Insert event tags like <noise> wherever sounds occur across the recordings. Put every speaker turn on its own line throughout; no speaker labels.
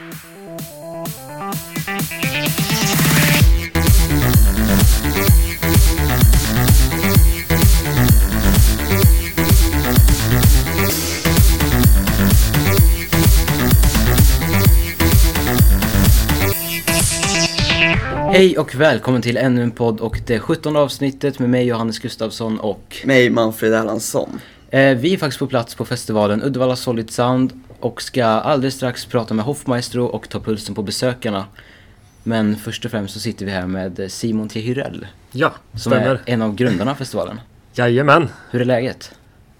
Hej och välkommen till ännu en podd och det 17 avsnittet med mig Johannes Gustafsson och
Mig, Manfred Erlandsson.
eh, vi är faktiskt på plats på festivalen Uddevalla Solid Sound och ska alldeles strax prata med Hoffmaestro och ta pulsen på besökarna. Men först och främst så sitter vi här med Simon T. Hyrell
Ja,
som
stämmer.
är en av grundarna av festivalen.
Jajamän.
Hur är läget?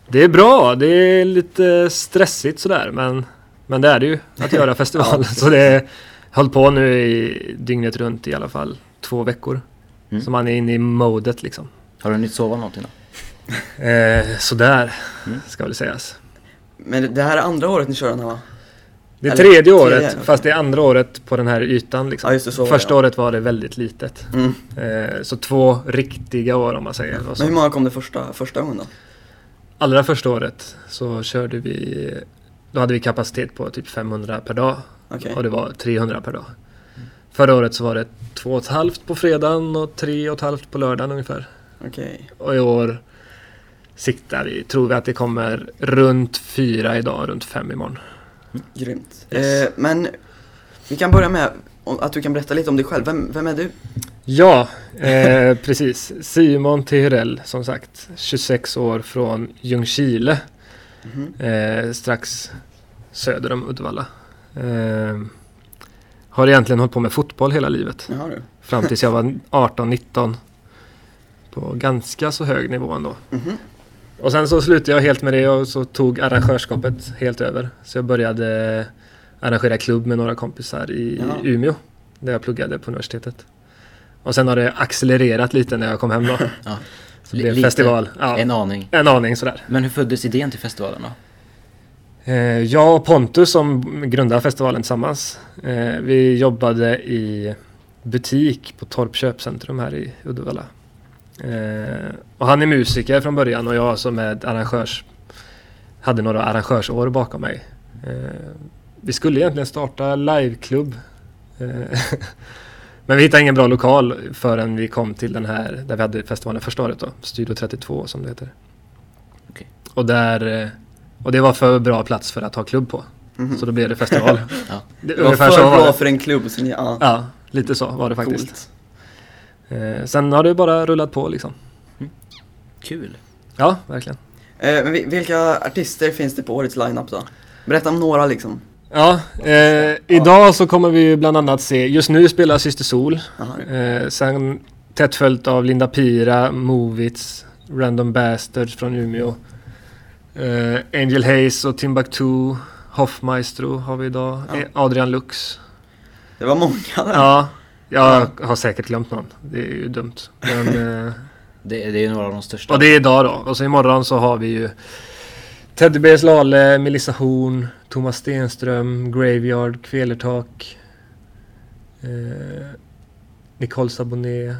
Det är bra. Det är lite stressigt sådär men, men det är det ju att göra <laughs> festival. Så det höll på nu i dygnet runt i alla fall två veckor.
Mm.
Så man är inne i modet liksom.
Har du hunnit sova någonting då?
Eh, sådär
Mm.
ska väl sägas.
Men det här är andra året ni kör den här va?
Det är tredje
tredje,
året
okej.
fast det är andra året på den här ytan liksom.
Ja, det, så
Första
ja.
året var det väldigt litet.
Mm.
Eh, så två riktiga år om man säger. Och
Men hur många kom det första, första gången då?
Allra första året så körde vi Då hade vi kapacitet på typ 500 per dag
Okej.
och det var 300 per dag. Förra året så var det två och ett halvt på fredagen och tre och ett halvt på lördagen ungefär.
Okej.
Och i år siktar vi, tror vi att det kommer runt fyra idag, runt fem imorgon.
Grymt.
Yes.
Eh, men vi kan börja med att du kan berätta lite om dig själv. Vem, vem är du?
Ja, eh, <laughs> precis. Simon Tehrell som sagt. 26 år från Ljungskile.
Mhm.
Eh, strax söder om Uddevalla. Eh, har egentligen hållit på med fotboll hela livet.
Jaha.
Fram tills jag var <laughs> 18-19. På ganska så hög nivå ändå.
Mhm.
Och sen så slutade jag helt med det och så tog arrangörskapet helt över. Så jag började arrangera klubb med några kompisar i
Ja.
Umeå. Där jag pluggade på universitetet. Och sen har det accelererat lite när jag kom hem då. <laughs>
Ja.
Så det blev
Lite-
festival. Ja,
En
en,
aning.
aning sådär.
Men hur föddes idén till festivalen då?
Eh, jag och Pontus som grundade festivalen tillsammans. Eh, vi jobbade i butik på Torp köpcentrum här i Uddevalla. Eh, och han är musiker från början och jag som är arrangörs hade några arrangörsår bakom mig. Eh, vi skulle egentligen starta liveklubb. Eh, <laughs> men vi hittade ingen bra lokal förrän vi kom till den här där vi hade festivalen första året då. Studio 32 som det heter.
Okej.
Och där eh, och det var för bra plats för att ha klubb på.
Mhm.
Så då blev det festival. <laughs>
Ja.
Det,
Det var för bra för en klubb så ni, ja.
Ja, lite så var det faktiskt.
Coolt.
Eh, sen har det bara rullat på liksom.
Kul.
Ja, verkligen.
Eh, vilka artister finns det på årets lineup då? Berätta om några liksom.
Ja, eh, idag så kommer vi bland annat se, just nu spelar Syster Sol. Eh, sen tätt följt av Linda Pira, Movits, Random Bastards från Umeå. Eh, Angel Hayes och Timbuktu. Hoffmaestro har vi idag.
Ja.
Eh, Adrian Lux.
Det var många där.
Ja, jag har säkert glömt någon. Det är ju dumt. Men, <laughs> eh,
Det, det är ju några av de största.
Och det är idag då. Och så imorgon så har vi ju Teddy Bears Lale, Melissa Horn, Thomas Stenström, Graveyard, Kvelertak. Eh, Nicole Saboné.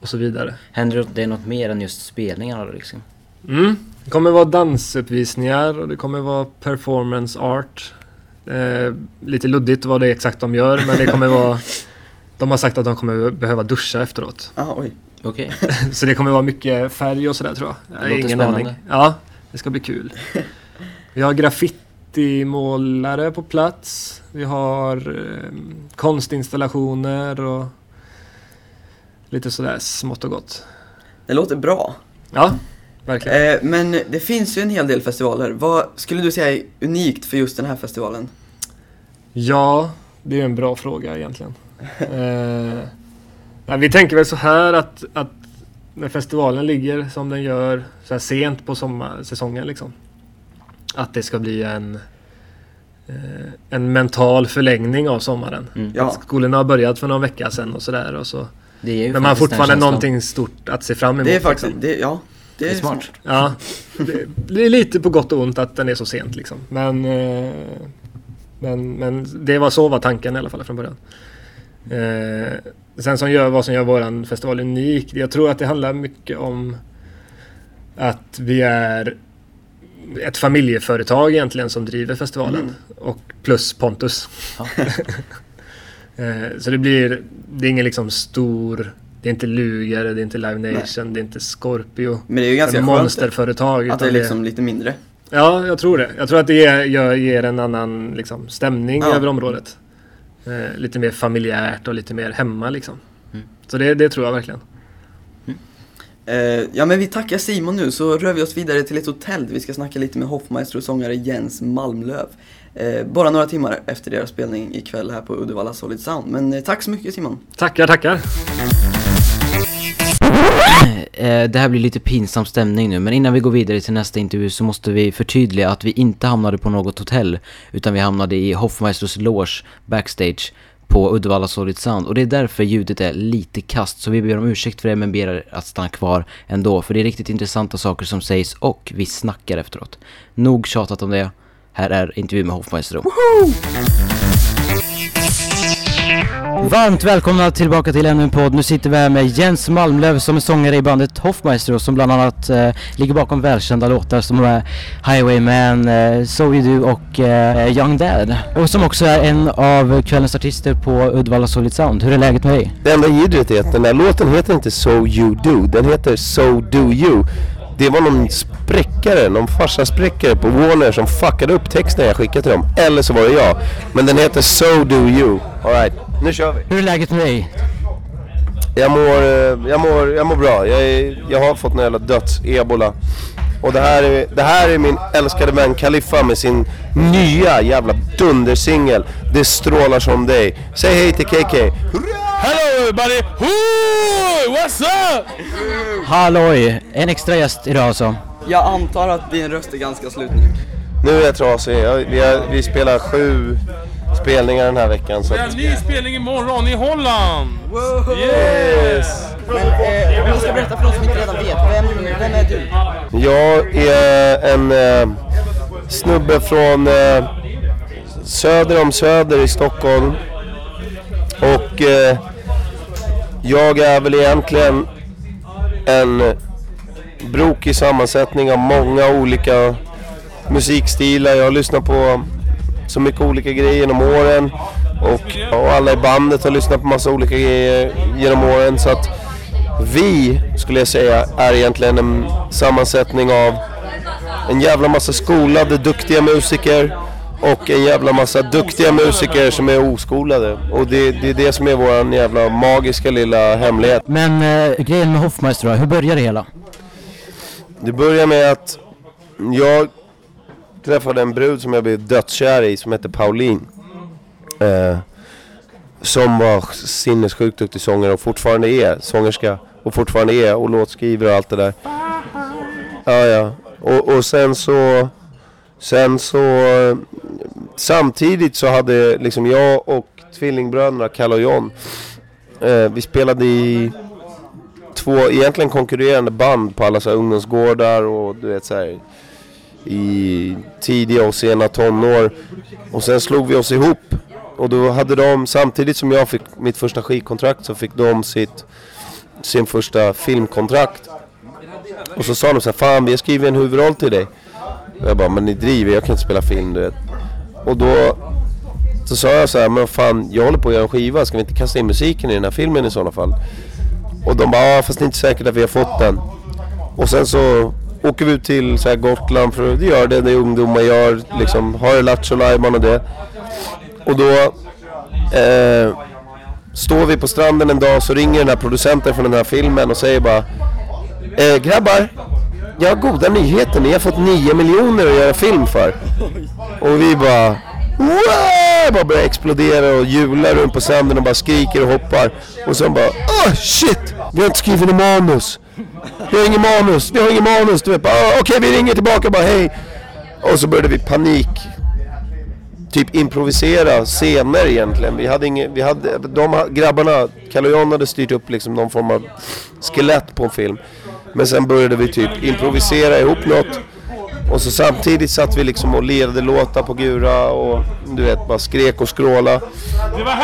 Och så vidare.
Händer det något mer än just spelningarna då liksom?
Mm. Det kommer vara dansuppvisningar och det kommer vara performance art. Eh, lite luddigt vad det är exakt de gör men det kommer vara <laughs> De har sagt att de kommer behöva duscha efteråt.
Jaha, oj.
Okej. <laughs>
Så det kommer vara mycket färg och sådär tror jag. jag. ingen
spännande.
aning. Ja, det ska bli kul. <laughs> Vi har graffitimålare på plats. Vi har eh, konstinstallationer och lite sådär smått och gott.
Det låter bra.
Ja, verkligen.
Eh, men det finns ju en hel del festivaler. Vad skulle du säga är unikt för just den här festivalen?
Ja, det är en bra fråga egentligen. Eh, vi tänker väl så här att, att när festivalen ligger som den gör så här sent på sommarsäsongen liksom. Att det ska bli en, eh, en mental förlängning av sommaren.
Mm.
Ja.
Skolorna har börjat för någon vecka sedan och sådär. Och så. Men man har fortfarande någonting stort att se fram emot.
Det är faktiskt,
liksom.
det, ja. Det är,
Det är smart.
smart.
Ja, det, det är lite på gott och ont att den är så sent liksom. Men, eh, men, men det var så var tanken i alla fall från början. Eh, sen som gör, vad som gör våran festival unik, jag tror att det handlar mycket om att vi är ett familjeföretag egentligen som driver festivalen.
Mm.
Och plus Pontus. <laughs> Eh, så det blir, det är ingen liksom stor, det är inte Lugare, det är inte Live Nation, det är inte Scorpio.
Men det är ju ganska
Ett
skönt
monsterföretag.
att det är liksom lite mindre.
Ja, jag tror det. Jag tror att det ger, ger en annan liksom, stämning
Ja.
över området. Eh, lite mer familjärt och lite mer hemma liksom.
Mm.
Så det, det tror jag verkligen.
Eh, ja men vi tackar Simon nu så rör vi oss vidare till ett hotell där vi ska snacka lite med Hoffmaestro och sångare Jens Malmlöv. Eh, bara några timmar efter deras spelning ikväll här på Uddevalla Solid Sound. Men eh, tack så mycket Simon.
Tackar, tackar.
Eh, eh, det här blir lite pinsam stämning nu, men innan vi går vidare till nästa intervju så måste vi förtydliga att vi inte hamnade på något hotell, utan vi hamnade i Hoffmeisters loge backstage på Uddevalla Solid Sound och det är därför ljudet är lite kast så vi ber om ursäkt för det men ber er att stanna kvar ändå för det är riktigt intressanta saker som sägs och vi snackar efteråt. Nog tjatat om det, här är intervju med Hoffmeister. Varmt välkomna tillbaka till ännu en podd. Nu sitter vi här med Jens Malmlöv som är sångare i bandet Hoffmeister och som bland annat eh, ligger bakom välkända låtar som är Highwayman, eh, So You Do och eh, Young Dad. Och som också är en av kvällens artister på Uddevalla Solid Sound. Hur är läget med dig?
Det enda jiddret är att den här låten heter inte So You Do, den heter So Do You. Det var någon spräckare, någon farsaspräckare på Warner som fuckade upp texten jag skickade till dem. Eller så var det jag. Men den heter So Do You. Alright, nu kör vi.
Hur är läget med dig?
Jag mår, eh, jag mår, jag mår bra. Jag, är, jag har fått en jävla döds-ebola. Och det här, är, det här är min älskade vän Kaliffa med sin nya jävla dundersingel. Det strålar som dig. Säg hej till KK.
Hello everybody! Woo! What's up?
Halloj! En extra gäst idag alltså.
Jag antar att din röst är ganska slut nu.
Nu är jag trasig. Jag, vi, har, vi spelar sju spelningar den här veckan. Så
Vi har en ny spelning imorgon i Holland! Yes!
Men eh, du ska berätta för de som inte redan vet, vem, vem är du?
jag är en eh, snubbe från eh, söder om Söder i Stockholm. Och eh, jag är väl egentligen en brokig sammansättning av många olika musikstilar. Jag har lyssnat på så mycket olika grejer genom åren. Och, och alla i bandet har lyssnat på massa olika grejer genom åren. Så att vi, skulle jag säga, är egentligen en sammansättning av en jävla massa skolade, duktiga musiker och en jävla massa duktiga musiker som är oskolade. Och det, det är det som är våran jävla magiska lilla hemlighet.
Men eh, grejen med Hoffmeister då, hur börjar det hela?
Det börjar med att jag träffade en brud som jag blev dödskär i som hette Pauline. Eh, som var sinnessjukt duktig sångare och fortfarande är sångerska. Och fortfarande är och låtskrivare och allt det där. Ja, ja. Och, och sen så... Sen så... Samtidigt så hade liksom jag och tvillingbröderna Kalle och John. Eh, vi spelade i två egentligen konkurrerande band på alla så här ungdomsgårdar och du vet så här i tidiga och sena tonår. Och sen slog vi oss ihop. Och då hade de, samtidigt som jag fick mitt första skivkontrakt så fick de sitt, sin första filmkontrakt. Och så sa de så här, fan vi har skrivit en huvudroll till dig. Och jag bara, men ni driver, jag kan inte spela film du vet. Och då så sa jag så här, men fan jag håller på att göra en skiva, ska vi inte kasta in musiken i den här filmen i sådana fall? Och de bara, ah, fast det är inte säkert att vi har fått den. Och sen så åker vi ut till så här Gotland för att göra det det ungdomar gör. Liksom, har det Lattjo Lajban och det. Och då eh, står vi på stranden en dag så ringer den här producenten från den här filmen och säger bara eh, Grabbar, jag har goda nyheter. Ni har fått 9 miljoner att göra film för. Och vi bara Wow! Bara börjar explodera och hjular runt på stranden och bara skriker och hoppar. Och sen bara oh shit! Vi har inte skrivit något manus. Vi har inget manus, vi har inget manus. Du vet bara ah, okej vi ringer tillbaka bara hej. Och så började vi panik. Typ improvisera scener egentligen. Vi hade inget... vi hade, de grabbarna, Kalle och John hade styrt upp liksom någon form av skelett på en film. Men sen började vi typ improvisera ihop något. Och så samtidigt satt vi liksom och lirade låtar på gura och du vet bara skrek och skråla.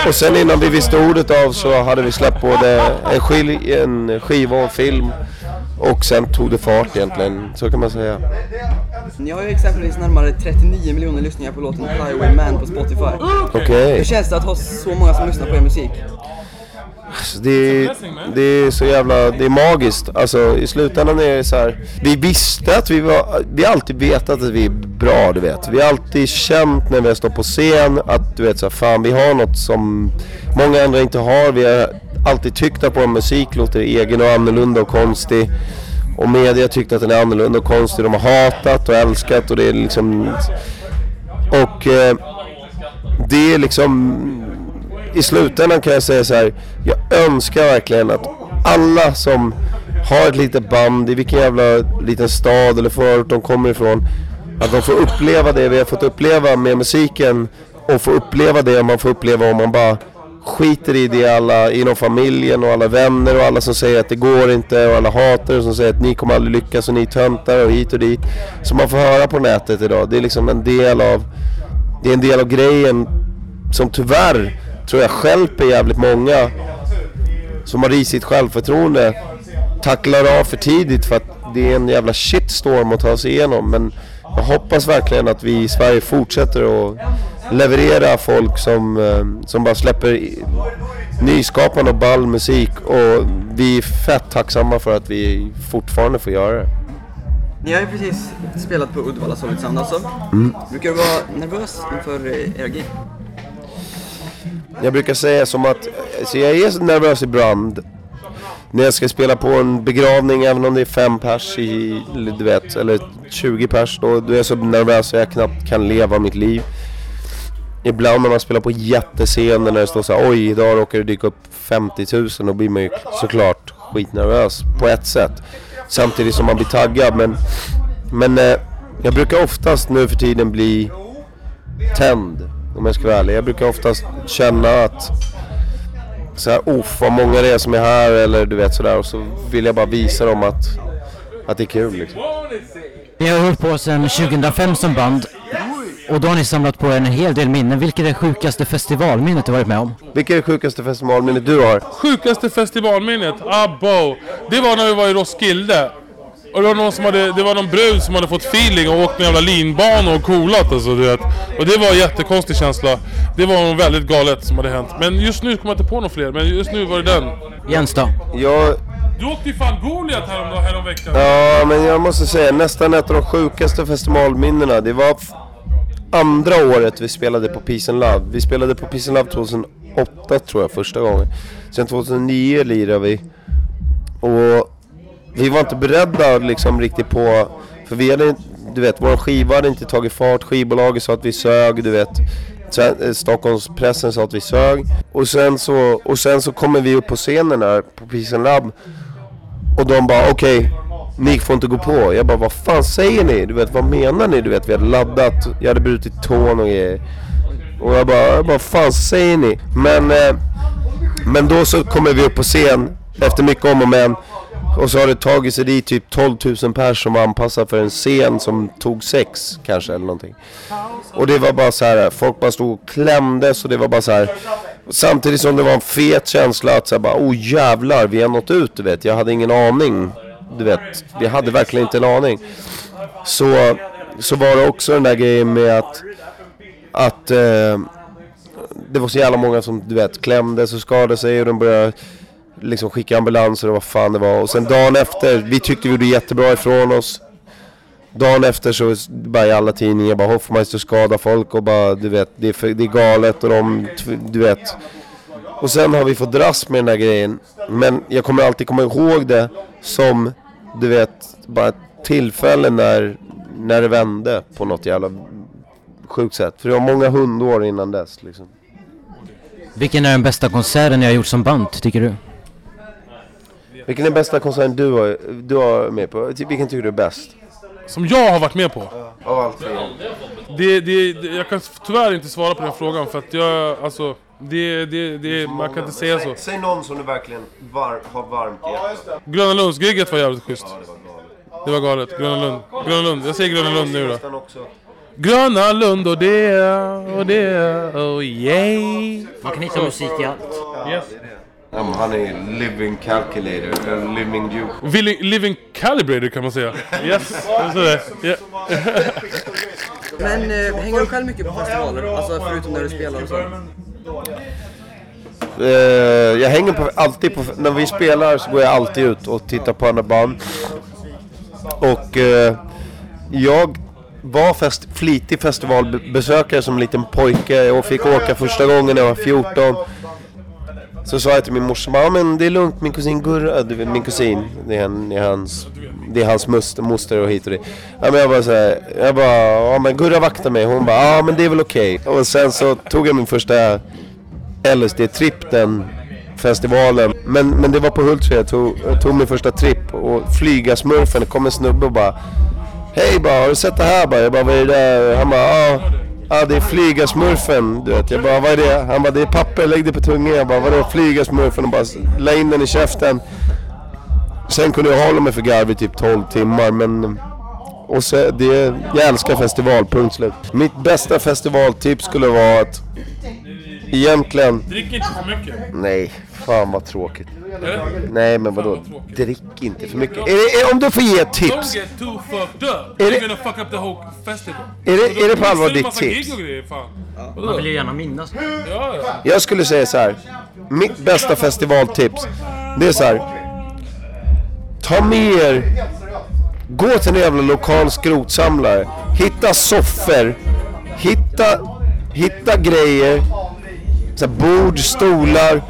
Och sen innan vi visste ordet av så hade vi släppt både en, skil, en skiva och en film. Och sen tog det fart egentligen, så kan man säga.
Ni har ju exempelvis närmare 39 miljoner lyssningar på låten Highwayman på Spotify.
Okej.
Hur känns det att ha så många som lyssnar på er musik?
Det, är, det är så jävla, det är magiskt. Alltså i slutändan är det så här. Vi visste att vi var, vi har alltid vetat att vi är bra du vet. Vi har alltid känt när vi har stått på scen att du vet så här, fan vi har något som många andra inte har. Vi har alltid tyckt att vår musik låter egen och annorlunda och konstig. Och media tyckte att den är annorlunda och konstig. De har hatat och älskat och det är liksom... Och eh, det är liksom i slutändan kan jag säga så här. Jag önskar verkligen att alla som har ett litet band i vilken jävla liten stad eller förort de kommer ifrån. Att de får uppleva det vi har fått uppleva med musiken. Och få uppleva det man får uppleva om man bara skiter i det alla inom familjen och alla vänner och alla som säger att det går inte och alla hatare som säger att ni kommer aldrig lyckas och ni är töntar och hit och dit. Som man får höra på nätet idag. Det är liksom en del av det är en del av grejen som tyvärr tror jag stjälper jävligt många som har risigt självförtroende tacklar av för tidigt för att det är en jävla shitstorm att ta sig igenom men jag hoppas verkligen att vi i Sverige fortsätter att leverera folk som, eh, som bara släpper nyskapande och ball musik och vi är fett tacksamma för att vi fortfarande får göra det.
Ni har ju precis spelat på Uddevalla Solid Sound alltså. Brukar du vara nervös inför eh, era gig?
Jag brukar säga som att, så jag är så nervös ibland när jag ska spela på en begravning även om det är fem pers i, du vet, eller 20 pers då, då är jag så nervös att jag knappt kan leva mitt liv. Ibland när man spelar på jättescener när det står så här, oj idag råkar det dyka upp 50 000 då blir man ju såklart skitnervös på ett sätt. Samtidigt som man blir taggad men, men eh, jag brukar oftast nu för tiden bli tänd om jag ska vara ärlig. Jag brukar oftast känna att så här, uff vad många det är som är här eller du vet sådär och så vill jag bara visa dem att, att det är kul liksom.
Ni har hållit på sedan 2005 som band. Och då har ni samlat på er en hel del minnen. Vilket är det sjukaste festivalminnet du varit med om?
Vilket är det sjukaste festivalminnet du har?
Sjukaste festivalminnet, abbo. Det var när vi var i Roskilde. Och det var någon som hade, det var någon brud som hade fått feeling och åkt med jävla linbana och coolat alltså du vet. Och det var en jättekonstig känsla. Det var något väldigt galet som hade hänt. Men just nu kommer jag inte på någon fler, men just nu var det den.
Jens då?
Jag,
Du åkte ju fan Goliat härom, häromveckan.
ja men jag måste säga nästan ett av de sjukaste festivalminnena. Det var andra året vi spelade på Peace and Love. Vi spelade på Peace and Love 2008 tror jag första gången. Sen 2009 lirade vi. Och vi var inte beredda liksom riktigt på, för vi hade du vet, vår skiva hade inte tagit fart, skivbolaget sa att vi sög, du vet. Sen, eh, Stockholmspressen sa att vi sög. Och sen så, och sen så kommer vi upp på scenen där på Peace Lab. Och de bara okej, ni får inte gå på. Jag bara vad fan säger ni? Du vet vad menar ni? Du vet vi hade laddat, jag hade brutit tån och grejer. Och jag bara, jag bara vad fan säger ni? Men, eh, men då så kommer vi upp på scen efter mycket om och men. Och så har det tagit sig dit typ 12 000 pers som var anpassade för en scen som tog sex kanske eller någonting. Och det var bara så här, folk bara stod och klämdes och det var bara så här. Samtidigt som det var en fet känsla att säga bara, oh jävlar vi har nått ut du vet. Jag hade ingen aning. Du vet, vi hade verkligen inte en aning. Så, så var det också den där grejen med att, att eh, det var så jävla många som du vet klämdes och skadade sig och de började liksom skicka ambulanser och vad fan det var. Och sen dagen efter, vi tyckte vi gjorde jättebra ifrån oss. Dagen efter så bara i alla tidningar bara Hoffmeister skadar folk och bara du vet det är, för, det är galet och de, du vet. Och sen har vi fått dras med den här grejen. Men jag kommer alltid komma ihåg det som du vet bara ett tillfälle när, när det vände på något jävla sjukt sätt. För det var många hundår innan dess liksom.
Vilken är den bästa konserten ni har gjort som band, tycker du?
Vilken är bästa konserten du har, du har med på? Vilken tycker du är bäst?
Som jag har varit med på.
Av allt.
Det, det, det, jag kan tyvärr inte svara på den frågan för att jag, alltså, det, det, det, man kan inte säga så.
Säg någon som du verkligen var, har varmt i hjärtat.
Gröna Lunds-giget var jävligt schysst. Det var galet. Gröna Lund. Gröna Lund. Jag säger Gröna Lund nu då. Gröna Lund och det och det, oh yay.
Man kan hitta musik i allt.
Yes.
Men Han är living calculator, en living juke.
Living, living calibrator kan man säga. Yes, det. Yeah.
Men eh, hänger du själv mycket på festivaler? Alltså förutom när du spelar och så?
Eh, jag hänger på, alltid på, när vi spelar så går jag alltid ut och tittar på andra band. Och eh, jag var fest, flitig festivalbesökare som liten pojke. Jag fick åka första gången när jag var 14. Så sa jag till min morsa, ja men det är lugnt min kusin Gurra, du vet, min kusin, det är, han, det är hans, det är hans muster, moster och hit och dit. Ja men jag bara såhär, jag bara, ja men Gurra vaktar mig. Hon bara, ja men det är väl okej. Och sen så tog jag min första LSD-tripp den festivalen. Men, men det var på Hultsfred, jag tog, jag tog min första tripp och flyga-smurfen, det kom en snubbe och bara Hej bara, har du sett det här? Bara, jag bara, vad är det där? Han bara, ja, ja det är flygasmurfen, Du vet, jag bara, vad är det? Han bara, det är papper, lägg det på tungan. Jag bara, vadå flygasmurfen? Och bara, la in den i käften. Sen kunde jag hålla mig för garv i typ 12 timmar men och så, det, jag älskar festival, punkt slut. Mitt bästa festivaltips skulle vara att egentligen,
Drick inte för mycket.
nej, fan vad tråkigt.
Eller?
Nej men vadå, drick inte för mycket. Är det, är, om du får ge ett
Don't
tips,
get too fucked up.
Är det-
gonna fuck up the whole festival.
är det, är det på allvar ditt tips?
grejer, fan.
Man vill ju gärna minnas.
Ja, ja.
Jag skulle säga så här. Mitt bästa festivaltips. Det är så här. Ta med er. Gå till en jävla lokal skrotsamlare. Hitta soffor. Hitta, hitta grejer. Så här, bord, stolar.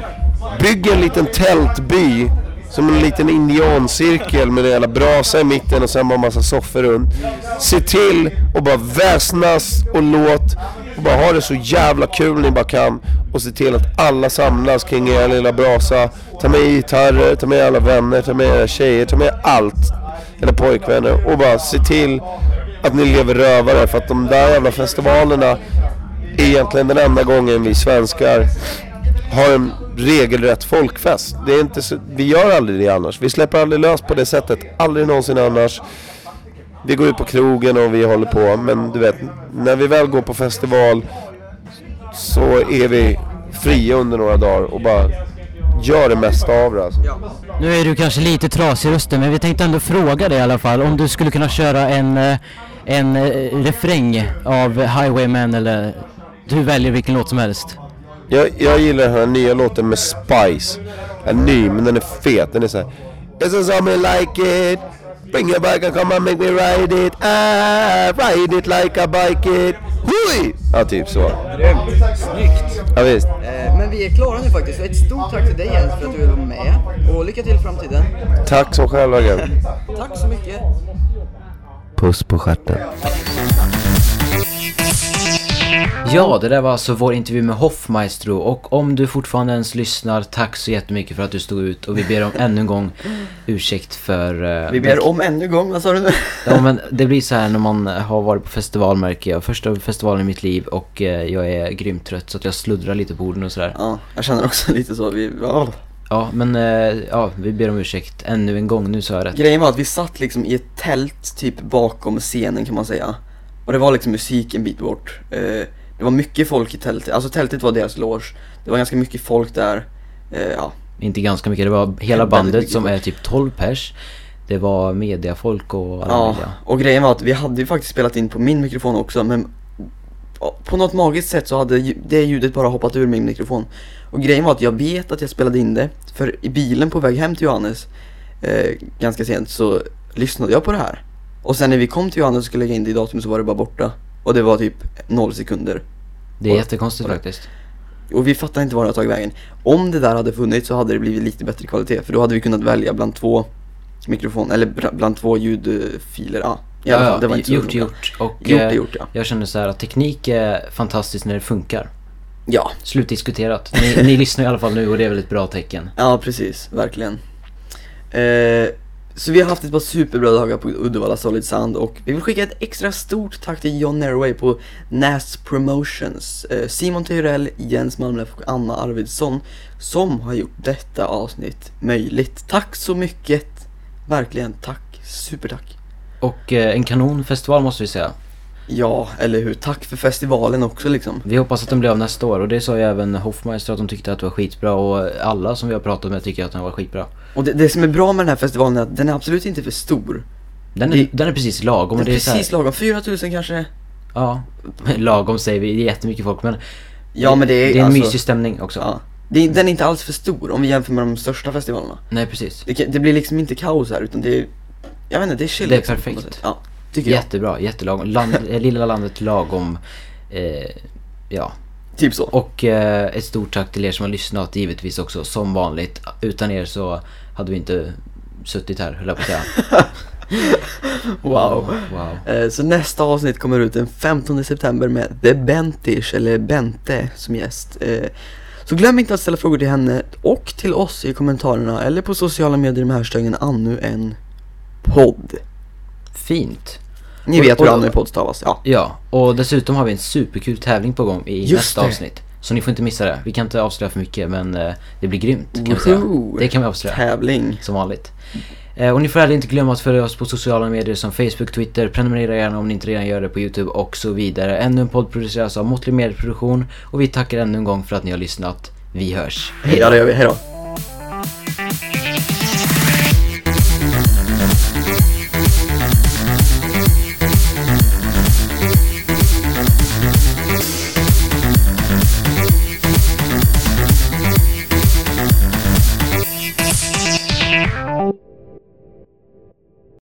Bygg en liten tältby. Som en liten indiancirkel med en jävla brasa i mitten och sen bara massa soffor runt. Se till och bara väsnas och låt och bara ha det så jävla kul ni bara kan. Och se till att alla samlas kring er lilla brasa. Ta med gitarrer, ta med alla vänner, ta med era tjejer, ta med allt. Eller pojkvänner. Och bara se till att ni lever rövare. För att de där jävla festivalerna är egentligen den enda gången vi svenskar har en regelrätt folkfest. Det är inte så, vi gör aldrig det annars. Vi släpper aldrig lös på det sättet. Aldrig någonsin annars. Vi går ut på krogen och vi håller på. Men du vet, när vi väl går på festival så är vi fria under några dagar och bara gör det mesta av det alltså.
Nu är du kanske lite trasig i rösten men vi tänkte ändå fråga dig i alla fall om du skulle kunna köra en, eh, en eh, refräng av Highwayman eller du väljer vilken låt som helst.
Jag, jag gillar den här nya låten med Spice. Den är ny men den är fet. Den är såhär It's a something like it Bring your bike and come and make me ride it ah, Ride it like I bike it Hui! Ja typ så.
Snyggt!
Ja visst.
Eh, men vi är klara nu faktiskt. Ett stort tack till dig Jens för att du ville vara med. Och lycka till i framtiden.
Tack som själva grabben.
Tack så mycket.
Puss på stjärten.
Ja, det där var alltså vår intervju med Hoffmaestro och om du fortfarande ens lyssnar, tack så jättemycket för att du stod ut och vi ber om <laughs> ännu en gång ursäkt för... eh,
Vi ber om ännu en gång, vad sa du nu?
Ja men det blir så här när man har varit på festival märker jag. Första festivalen i mitt liv och eh, jag är grymt trött så att jag sluddrar lite på orden och sådär.
Ja, jag känner också <laughs> lite så. Vi, ja.
Ja men eh, ja, vi ber om ursäkt ännu en gång, nu sa jag rätt.
Grejen var att vi satt liksom i ett tält typ bakom scenen kan man säga. Och det var liksom musik en bit bort. Eh, det var mycket folk i tältet, alltså tältet var deras loge. Det var ganska mycket folk där. Eh, ja,
Inte ganska mycket, det var hela bandet som är typ 12 pers. Det var mediafolk och alla
ja.
möjliga.
och grejen var att vi hade ju faktiskt spelat in på min mikrofon också men på något magiskt sätt så hade det ljudet bara hoppat ur min mikrofon. Och grejen var att jag vet att jag spelade in det, för i bilen på väg hem till Johannes eh, ganska sent så lyssnade jag på det här. Och sen när vi kom till Johannes och skulle lägga in det i datorn så var det bara borta. Och det var typ noll sekunder.
Det är
Och-
jättekonstigt
och-
faktiskt.
Och vi fattade inte var det har tagit vägen. Om det där hade funnits så hade det blivit lite bättre kvalitet. För då hade vi kunnat välja bland två mikrofon, eller bland två ljudfiler. Ja, i alla fall. Det var inte så
gjort
noga.
gjort. Och
Gjort
eh,
gjort ja.
jag känner så här att teknik är fantastiskt när det funkar.
Ja,
Slutdiskuterat. Ni, ni <laughs> lyssnar i alla fall nu och det är väl ett bra tecken.
ja precis, verkligen. Eh, så vi har haft ett par superbra dagar på Uddevalla Solid Sound och vi vill skicka ett extra stort tack till John Nerway på NAS Promotions, eh, Simon Tyrell, Jens Malmlöf och Anna Arvidsson som har gjort detta avsnitt möjligt. Tack så mycket! Verkligen tack, supertack!
Och eh, en kanonfestival måste vi säga.
Ja, eller hur. Tack för festivalen också liksom.
Vi hoppas att den blir av nästa år och det sa ju även Hoffmeister att de tyckte att det var skitbra och alla som vi har pratat med tycker att den var skitbra.
Och det, det som är bra med den här festivalen är att den är absolut inte för stor.
Den är,
Det-
den är precis lagom.
Den
det är så här-
precis lagom. 4000 kanske?
Ja, <laughs> lagom säger vi. Det är jättemycket folk men
Ja men det är,
det är en
alltså,
mysig stämning också.
Ja. Det, den är inte alls för stor om vi jämför med de största festivalerna.
Nej precis.
Det, det blir liksom inte kaos här utan det är, jag vet inte, det är chill
Det är
liksom,
perfekt.
Ja, tycker jag.
Jättebra, jättelagom. Land, <laughs> eh, lilla landet lagom. Eh, ja.
Typ så.
Och eh, ett stort tack till er som har lyssnat givetvis också som vanligt. Utan er så hade vi inte suttit här höll jag på att säga. <laughs>
Wow.
wow.
Eh, Så nästa avsnitt kommer ut den 15 september med The Bentish, eller Bente som gäst. Eh, Så glöm inte att ställa frågor till henne och till oss i kommentarerna eller på sociala medier med hashtaggen ännu en podd.
Fint.
Ni
Och-
vet hur
och-
ännu en podd stavas, ja.
Ja, och dessutom har vi en superkul tävling på gång i
Just
nästa
det.
avsnitt. Så ni får inte missa det. Vi kan inte avslöja för mycket men eh, det blir grymt kan vi säga.
Woho!
Det kan vi avslöja.
Tävling.
Som vanligt. Eh, och ni får heller inte glömma att följa oss på sociala medier som Facebook, Twitter, prenumerera gärna om ni inte redan gör det på Youtube och så vidare. Ännu en podd produceras av Måttlig Medieproduktion och vi tackar ännu en gång för att ni har lyssnat. Vi hörs.
Ja det gör vi, hejdå.